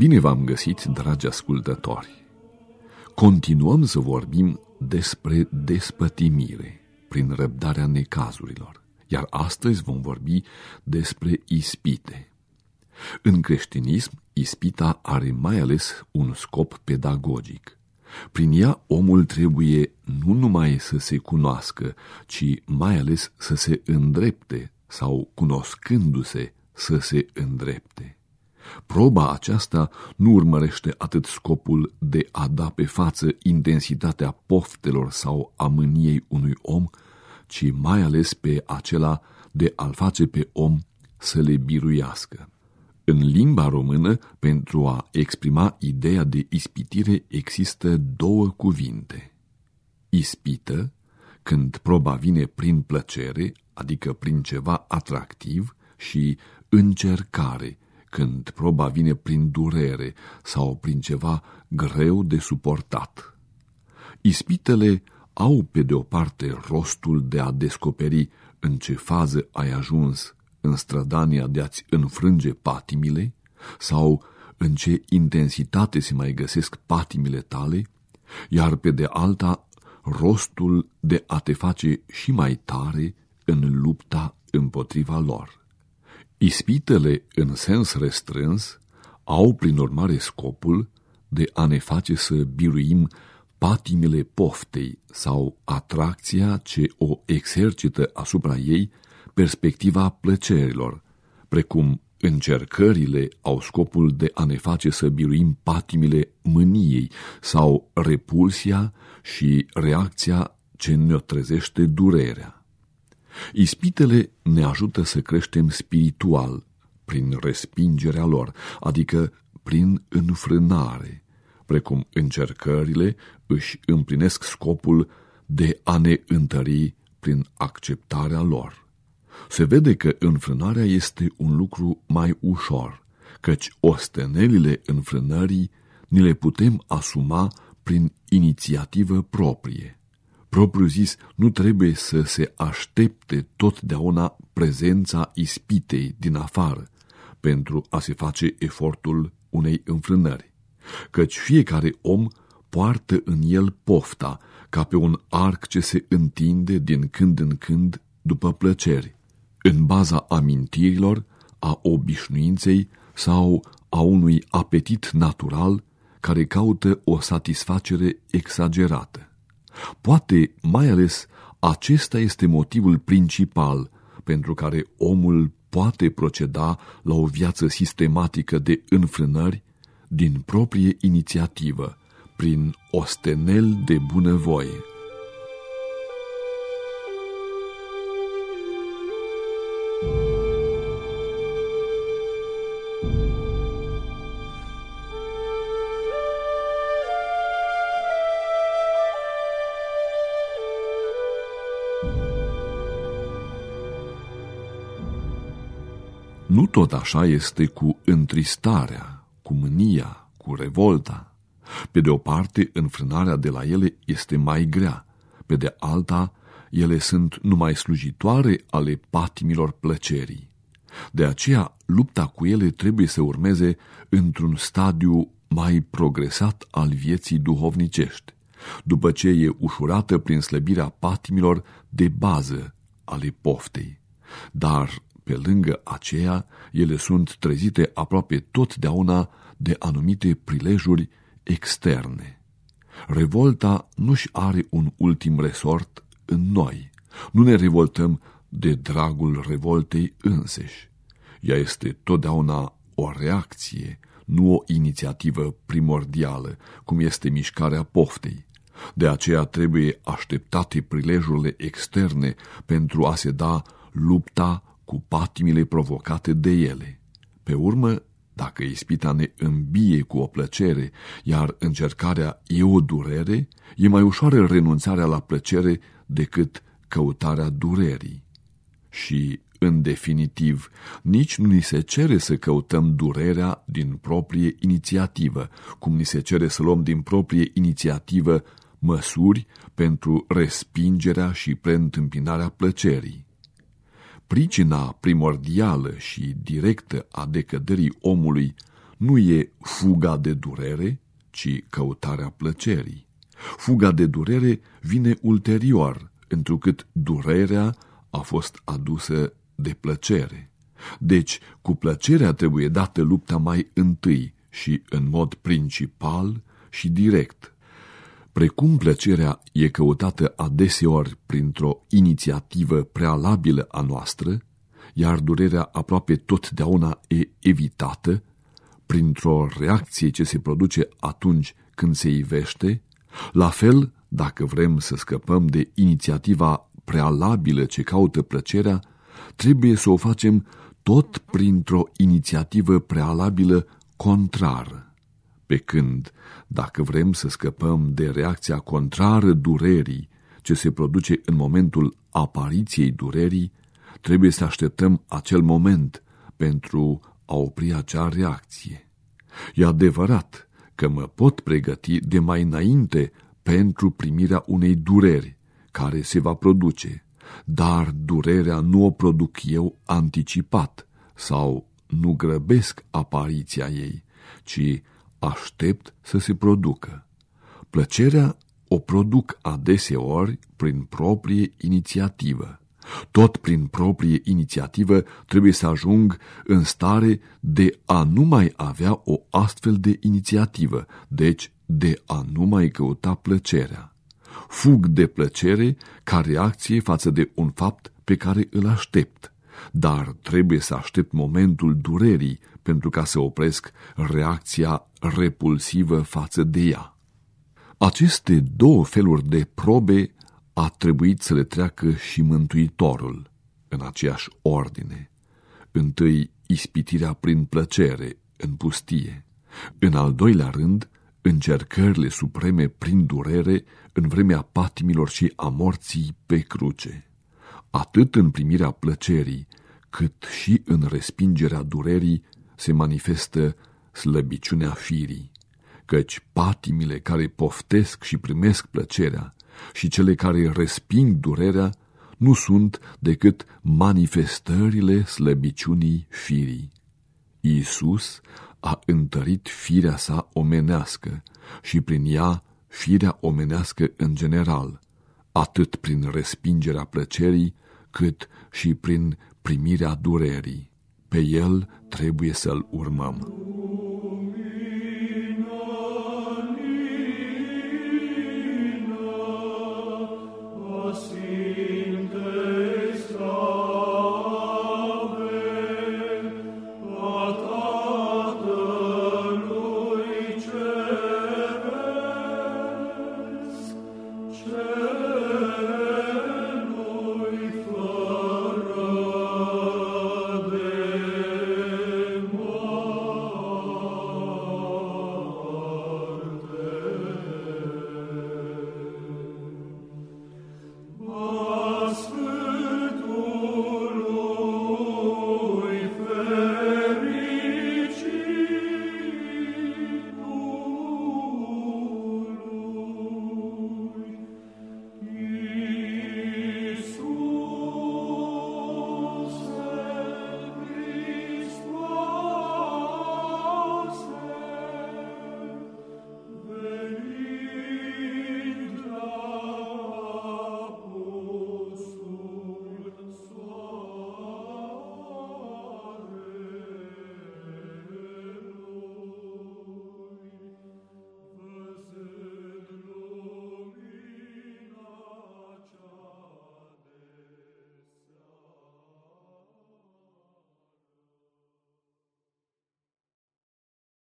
Bine v-am găsit, dragi ascultători! Continuăm să vorbim despre despătimire prin răbdarea necazurilor, iar astăzi vom vorbi despre ispite. În creștinism, ispita are mai ales un scop pedagogic. Prin ea omul trebuie nu numai să se cunoască, ci mai ales să se îndrepte sau, cunoscându-se, să se îndrepte. Proba aceasta nu urmărește atât scopul de a da pe față intensitatea poftelor sau a mâniei unui om, ci mai ales pe acela de a-l face pe om să le biruiască. În limba română, pentru a exprima ideea de ispitire, există două cuvinte. Ispită, când proba vine prin plăcere, adică prin ceva atractiv, și încercare, când proba vine prin durere sau prin ceva greu de suportat. Ispitele au pe de o parte rostul de a descoperi în ce fază ai ajuns în strădania de a-ți înfrânge patimile sau în ce intensitate se mai găsesc patimile tale, iar pe de alta rostul de a te face și mai tare în lupta împotriva lor. Ispitele în sens restrâns au prin urmare scopul de a ne face să biruim patimile poftei sau atracția ce o exercită asupra ei perspectiva plăcerilor, precum încercările au scopul de a ne face să biruim patimile mâniei sau repulsia și reacția ce ne trezește durerea. Ispitele ne ajută să creștem spiritual prin respingerea lor, adică prin înfrânare, precum încercările își împlinesc scopul de a ne întări prin acceptarea lor. Se vede că înfrânarea este un lucru mai ușor, căci ostenelile înfrânării ni le putem asuma prin inițiativă proprie propriu zis, nu trebuie să se aștepte totdeauna prezența ispitei din afară pentru a se face efortul unei înfrânări, căci fiecare om poartă în el pofta ca pe un arc ce se întinde din când în când după plăceri, în baza amintirilor, a obișnuinței sau a unui apetit natural care caută o satisfacere exagerată. Poate mai ales acesta este motivul principal pentru care omul poate proceda la o viață sistematică de înfrânări din proprie inițiativă, prin ostenel de bunăvoie. Tot așa este cu întristarea, cu mânia, cu revolta. Pe de o parte, înfrânarea de la ele este mai grea, pe de alta, ele sunt numai slujitoare ale patimilor plăcerii. De aceea, lupta cu ele trebuie să urmeze într-un stadiu mai progresat al vieții duhovnicești, după ce e ușurată prin slăbirea patimilor de bază ale poftei. Dar pe lângă aceea, ele sunt trezite aproape totdeauna de anumite prilejuri externe. Revolta nu-și are un ultim resort în noi. Nu ne revoltăm de dragul revoltei înseși. Ea este totdeauna o reacție, nu o inițiativă primordială, cum este mișcarea poftei. De aceea trebuie așteptate prilejurile externe pentru a se da lupta cu patimile provocate de ele. Pe urmă, dacă ispita ne îmbie cu o plăcere, iar încercarea e o durere, e mai ușoară renunțarea la plăcere decât căutarea durerii. Și, în definitiv, nici nu ni se cere să căutăm durerea din proprie inițiativă, cum ni se cere să luăm din proprie inițiativă măsuri pentru respingerea și preîntâmpinarea plăcerii. Pricina primordială și directă a decăderii omului nu e fuga de durere, ci căutarea plăcerii. Fuga de durere vine ulterior, întrucât durerea a fost adusă de plăcere. Deci, cu plăcerea trebuie dată lupta mai întâi și în mod principal și direct. Precum plăcerea e căutată adeseori printr-o inițiativă prealabilă a noastră, iar durerea aproape totdeauna e evitată, printr-o reacție ce se produce atunci când se ivește, la fel, dacă vrem să scăpăm de inițiativa prealabilă ce caută plăcerea, trebuie să o facem tot printr-o inițiativă prealabilă contrară. Pe când, dacă vrem să scăpăm de reacția contrară durerii ce se produce în momentul apariției durerii, trebuie să așteptăm acel moment pentru a opri acea reacție. E adevărat că mă pot pregăti de mai înainte pentru primirea unei dureri care se va produce, dar durerea nu o produc eu anticipat sau nu grăbesc apariția ei, ci aștept să se producă. Plăcerea o produc adeseori prin proprie inițiativă. Tot prin proprie inițiativă trebuie să ajung în stare de a nu mai avea o astfel de inițiativă, deci de a nu mai căuta plăcerea. Fug de plăcere ca reacție față de un fapt pe care îl aștept, dar trebuie să aștept momentul durerii pentru ca să opresc reacția repulsivă față de ea. Aceste două feluri de probe a trebuit să le treacă și Mântuitorul, în aceeași ordine. Întâi, ispitirea prin plăcere, în pustie. În al doilea rând, încercările supreme prin durere în vremea patimilor și a morții pe cruce. Atât în primirea plăcerii, cât și în respingerea durerii se manifestă slăbiciunea firii, căci patimile care poftesc și primesc plăcerea și cele care resping durerea nu sunt decât manifestările slăbiciunii firii. Iisus a întărit firea sa omenească și prin ea firea omenească în general, atât prin respingerea plăcerii, cât și prin primirea durerii. Pe el trebuie să-l urmăm.